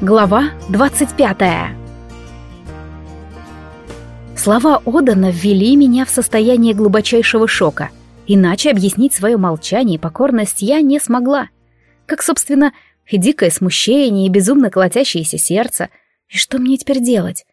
Глава 25 Слова Одана ввели меня в состояние глубочайшего шока. Иначе объяснить свое молчание и покорность я не смогла. Как, собственно, и дикое смущение, и безумно колотящееся сердце. И что мне теперь делать?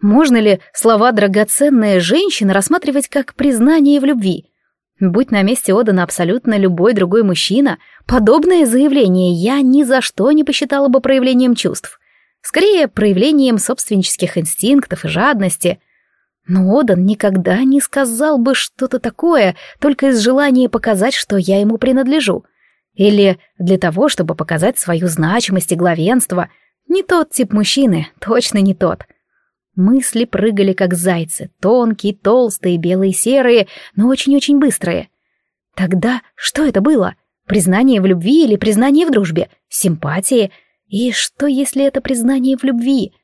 Можно ли слова «драгоценная женщина» рассматривать как признание в любви? Будь на месте Одана абсолютно любой другой мужчина, подобное заявление я ни за что не посчитала бы проявлением чувств. Скорее, проявлением собственнических инстинктов и жадности. Но Одан никогда не сказал бы что-то такое только из желания показать, что я ему принадлежу. Или для того, чтобы показать свою значимость и главенство. Не тот тип мужчины, точно не тот. Мысли прыгали, как зайцы, тонкие, толстые, белые, серые, но очень-очень быстрые. Тогда что это было? Признание в любви или признание в дружбе? Симпатии? И что, если это признание в любви?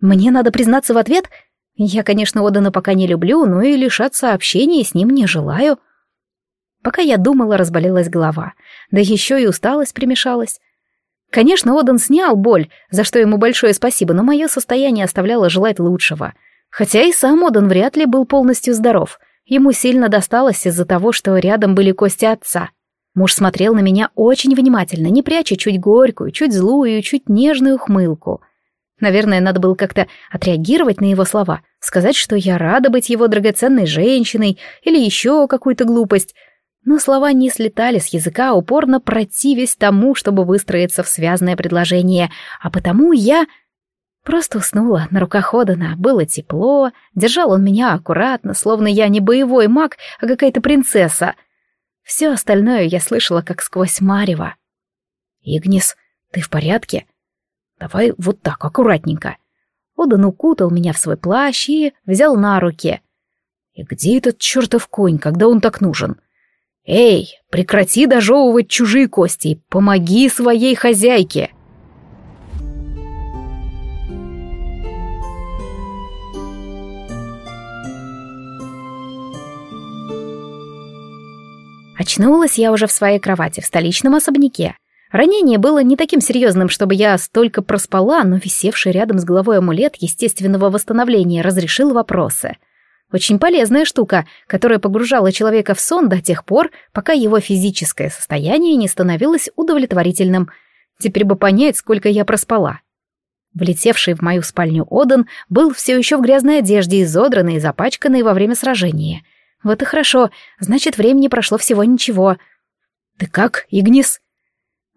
Мне надо признаться в ответ? Я, конечно, Одана пока не люблю, но и лишаться общения с ним не желаю. Пока я думала, разболелась голова. Да еще и усталость примешалась. Конечно, Одан снял боль, за что ему большое спасибо, но мое состояние оставляло желать лучшего. Хотя и сам Одан вряд ли был полностью здоров. Ему сильно досталось из-за того, что рядом были кости отца. Муж смотрел на меня очень внимательно, не пряча чуть горькую, чуть злую, чуть нежную хмылку. Наверное, надо было как-то отреагировать на его слова, сказать, что я рада быть его драгоценной женщиной или еще какую-то глупость, но слова не слетали с языка, упорно противясь тому, чтобы выстроиться в связное предложение, а потому я... Просто уснула на руках Одана, было тепло, держал он меня аккуратно, словно я не боевой маг, а какая-то принцесса. Все остальное я слышала как сквозь марево. «Игнис, ты в порядке? Давай вот так, аккуратненько». Одан укутал меня в свой плащ и взял на руки. «И где этот чертов конь, когда он так нужен?» «Эй, прекрати дожевывать чужие кости помоги своей хозяйке!» Очнулась я уже в своей кровати в столичном особняке. Ранение было не таким серьезным, чтобы я столько проспала, но висевший рядом с головой амулет естественного восстановления разрешил вопросы. Очень полезная штука, которая погружала человека в сон до тех пор, пока его физическое состояние не становилось удовлетворительным. Теперь бы понять, сколько я проспала. Влетевший в мою спальню Одан был все еще в грязной одежде, изодранный и запачканный во время сражения. Вот и хорошо, значит, времени прошло всего ничего. «Ты как, Игнис?»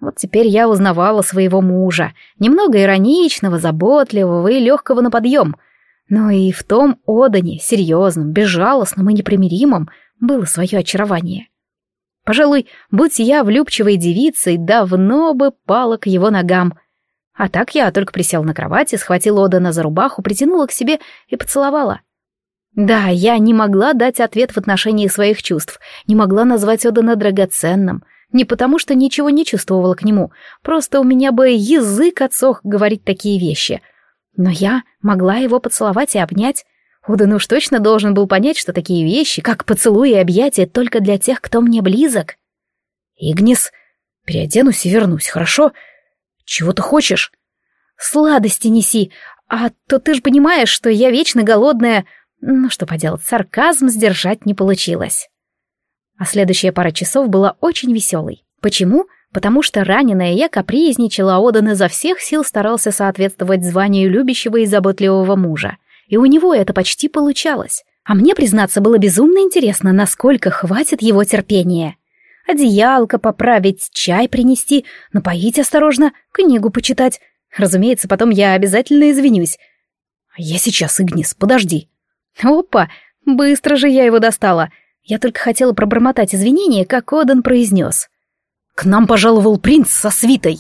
Вот теперь я узнавала своего мужа, немного ироничного, заботливого и легкого на подъем — но и в том Одане, серьезном, безжалостном и непримиримом, было свое очарование. Пожалуй, будь я влюбчивой девицей, давно бы пала к его ногам. А так я только присел на кровати, схватил Одана за рубаху, притянула к себе и поцеловала. Да, я не могла дать ответ в отношении своих чувств, не могла назвать Одана драгоценным, не потому что ничего не чувствовала к нему, просто у меня бы язык отсох говорить такие вещи — но я могла его поцеловать и обнять. Удан уж точно должен был понять, что такие вещи, как поцелуи и объятия, только для тех, кто мне близок. «Игнис, переоденусь и вернусь, хорошо? Чего ты хочешь?» «Сладости неси, а то ты ж понимаешь, что я вечно голодная...» Ну, что поделать, сарказм сдержать не получилось. А следующая пара часов была очень веселой. Почему? Потому что раненая я капризничала, а Одан изо всех сил старался соответствовать званию любящего и заботливого мужа. И у него это почти получалось. А мне, признаться, было безумно интересно, насколько хватит его терпения. Одеялко поправить, чай принести, напоить осторожно, книгу почитать. Разумеется, потом я обязательно извинюсь. Я сейчас, Игнис, подожди. Опа, быстро же я его достала. Я только хотела пробормотать извинения, как Одан произнес. К нам пожаловал принц со свитой.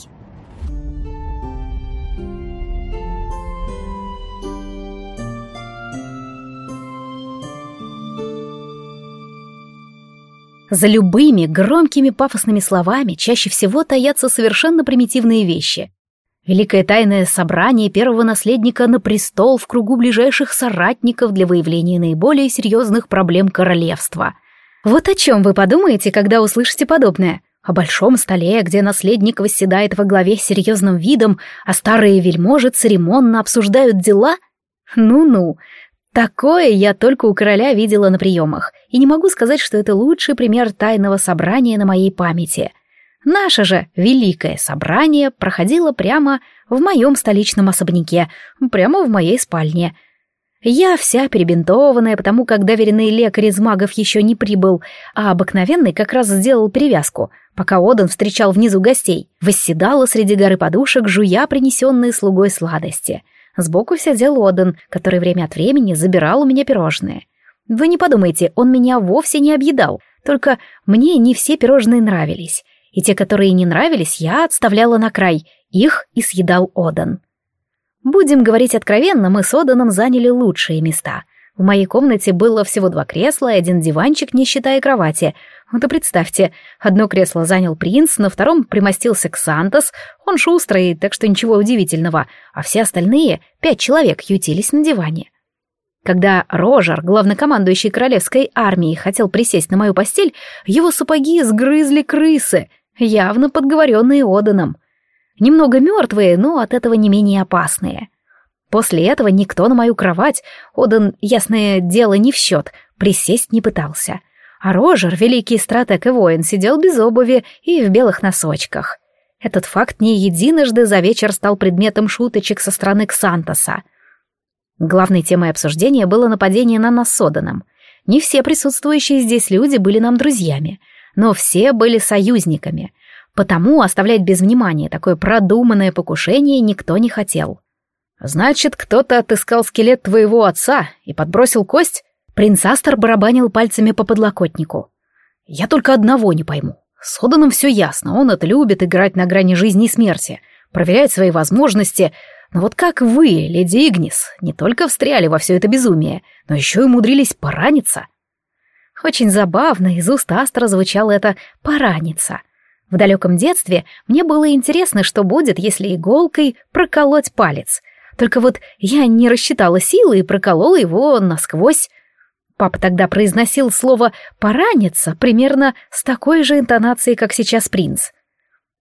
За любыми громкими пафосными словами чаще всего таятся совершенно примитивные вещи. Великое тайное собрание первого наследника на престол в кругу ближайших соратников для выявления наиболее серьезных проблем королевства. Вот о чем вы подумаете, когда услышите подобное? О большом столе, где наследник восседает во главе с серьезным видом, а старые вельможи церемонно обсуждают дела? Ну-ну, такое я только у короля видела на приемах, и не могу сказать, что это лучший пример тайного собрания на моей памяти. Наше же великое собрание проходило прямо в моем столичном особняке, прямо в моей спальне — я вся перебинтованная, потому как доверенный лекарь из магов еще не прибыл, а обыкновенный как раз сделал перевязку, пока Одан встречал внизу гостей. Восседала среди горы подушек, жуя принесенные слугой сладости. Сбоку сидел Одан, который время от времени забирал у меня пирожные. Вы не подумайте, он меня вовсе не объедал, только мне не все пирожные нравились. И те, которые не нравились, я отставляла на край, их и съедал Одан. Будем говорить откровенно, мы с Оданом заняли лучшие места. В моей комнате было всего два кресла и один диванчик, не считая кровати. Вот и представьте, одно кресло занял принц, на втором примостился Ксантос, он шустрый, так что ничего удивительного, а все остальные, пять человек, ютились на диване. Когда Рожер, главнокомандующий королевской армией, хотел присесть на мою постель, его сапоги сгрызли крысы, явно подговоренные Оданом. Немного мертвые, но от этого не менее опасные. После этого никто на мою кровать, Одан, ясное дело, не в счет, присесть не пытался. А Рожер, великий стратег и воин, сидел без обуви и в белых носочках. Этот факт не единожды за вечер стал предметом шуточек со стороны Ксантоса. Главной темой обсуждения было нападение на нас с. Не все присутствующие здесь люди были нам друзьями, но все были союзниками, Потому оставлять без внимания такое продуманное покушение никто не хотел. «Значит, кто-то отыскал скелет твоего отца и подбросил кость?» Принц Астер барабанил пальцами по подлокотнику. «Я только одного не пойму. С Оданом все ясно, он это любит, играть на грани жизни и смерти, проверять свои возможности. Но вот как вы, леди Игнис, не только встряли во все это безумие, но еще и умудрились пораниться?» Очень забавно из уст Астера звучало это «пораниться». В далеком детстве мне было интересно, что будет, если иголкой проколоть палец. Только вот я не рассчитала силы и проколола его насквозь. Папа тогда произносил слово «пораниться» примерно с такой же интонацией, как сейчас принц.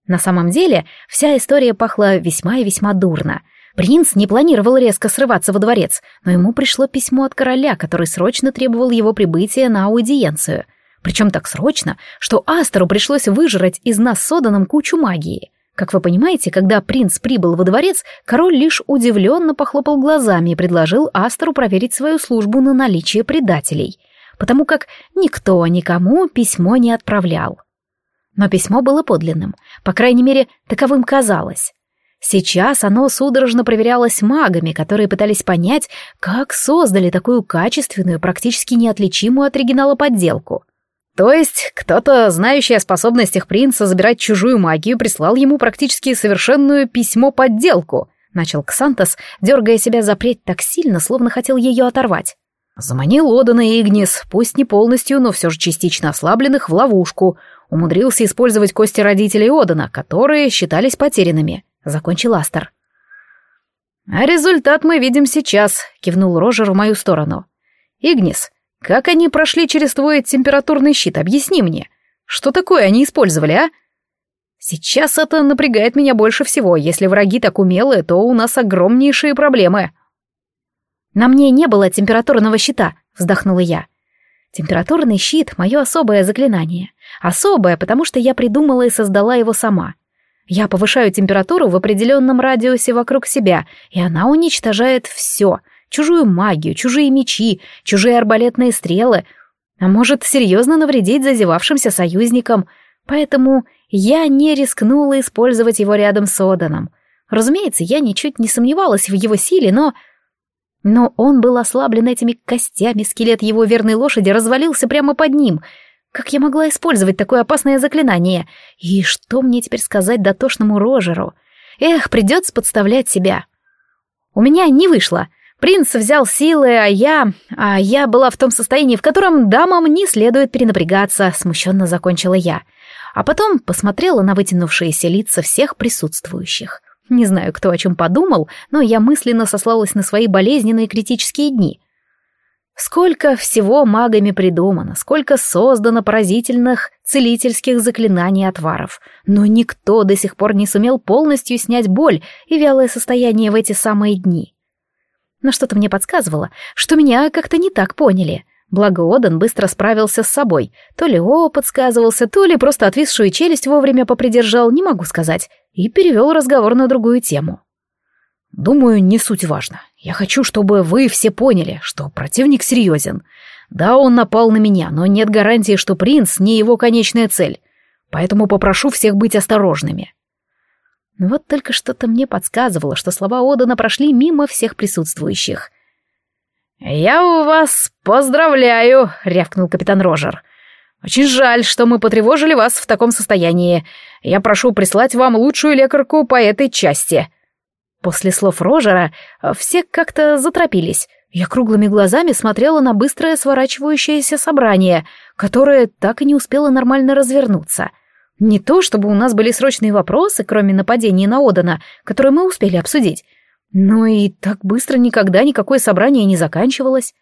На самом деле, вся история пахла весьма и весьма дурно. Принц не планировал резко срываться во дворец, но ему пришло письмо от короля, который срочно требовал его прибытия на аудиенцию — причем так срочно, что Астеру пришлось выжрать из нас соданом кучу магии. Как вы понимаете, когда принц прибыл во дворец, король лишь удивленно похлопал глазами и предложил Астеру проверить свою службу на наличие предателей, потому как никто никому письмо не отправлял. Но письмо было подлинным, по крайней мере, таковым казалось. Сейчас оно судорожно проверялось магами, которые пытались понять, как создали такую качественную, практически неотличимую от оригинала подделку. То есть кто-то, знающий о способностях принца забирать чужую магию, прислал ему практически совершенную письмо-подделку, начал Ксантос, дергая себя запреть так сильно, словно хотел ее оторвать. Заманил Одана и Игнис, пусть не полностью, но все же частично ослабленных, в ловушку. Умудрился использовать кости родителей Одана, которые считались потерянными. Закончил Астер. «А результат мы видим сейчас», — кивнул Рожер в мою сторону. «Игнис, как они прошли через твой температурный щит, объясни мне. Что такое они использовали, а? Сейчас это напрягает меня больше всего. Если враги так умелые, то у нас огромнейшие проблемы. На мне не было температурного щита, вздохнула я. Температурный щит — мое особое заклинание. Особое, потому что я придумала и создала его сама. Я повышаю температуру в определенном радиусе вокруг себя, и она уничтожает все, чужую магию, чужие мечи, чужие арбалетные стрелы, а может серьезно навредить зазевавшимся союзникам, поэтому я не рискнула использовать его рядом с Оданом. Разумеется, я ничуть не сомневалась в его силе, но... Но он был ослаблен этими костями, скелет его верной лошади развалился прямо под ним. Как я могла использовать такое опасное заклинание? И что мне теперь сказать дотошному Рожеру? Эх, придется подставлять себя. У меня не вышло. Принц взял силы, а я... А я была в том состоянии, в котором дамам не следует перенапрягаться, смущенно закончила я. А потом посмотрела на вытянувшиеся лица всех присутствующих. Не знаю, кто о чем подумал, но я мысленно сослалась на свои болезненные критические дни. Сколько всего магами придумано, сколько создано поразительных целительских заклинаний отваров, но никто до сих пор не сумел полностью снять боль и вялое состояние в эти самые дни. Но что-то мне подсказывало, что меня как-то не так поняли. Благо Одан быстро справился с собой. То ли опыт сказывался, то ли просто отвисшую челюсть вовремя попридержал, не могу сказать, и перевел разговор на другую тему. Думаю, не суть важно. Я хочу, чтобы вы все поняли, что противник серьезен. Да, он напал на меня, но нет гарантии, что принц не его конечная цель. Поэтому попрошу всех быть осторожными. Но вот только что-то мне подсказывало, что слова Одана прошли мимо всех присутствующих. «Я у вас поздравляю», — рявкнул капитан Рожер. «Очень жаль, что мы потревожили вас в таком состоянии. Я прошу прислать вам лучшую лекарку по этой части». После слов Рожера э, все как-то заторопились. Я круглыми глазами смотрела на быстрое сворачивающееся собрание, которое так и не успело нормально развернуться. Не то, чтобы у нас были срочные вопросы, кроме нападения на Одана, которые мы успели обсудить, но и так быстро никогда никакое собрание не заканчивалось.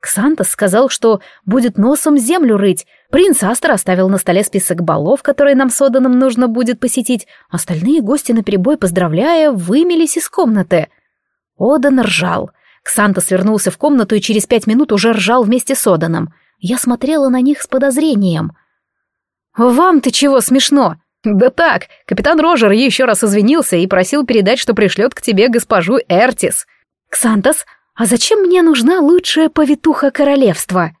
Ксантос сказал, что будет носом землю рыть. Принц Астер оставил на столе список балов, которые нам с Оданом нужно будет посетить. Остальные гости наперебой, поздравляя, вымелись из комнаты. Одан ржал. Ксантос вернулся в комнату и через пять минут уже ржал вместе с Оданом. Я смотрела на них с подозрением. «Вам-то чего смешно?» «Да так, капитан Рожер еще раз извинился и просил передать, что пришлет к тебе госпожу Эртис». «Ксантос, а зачем мне нужна лучшая повитуха королевства?»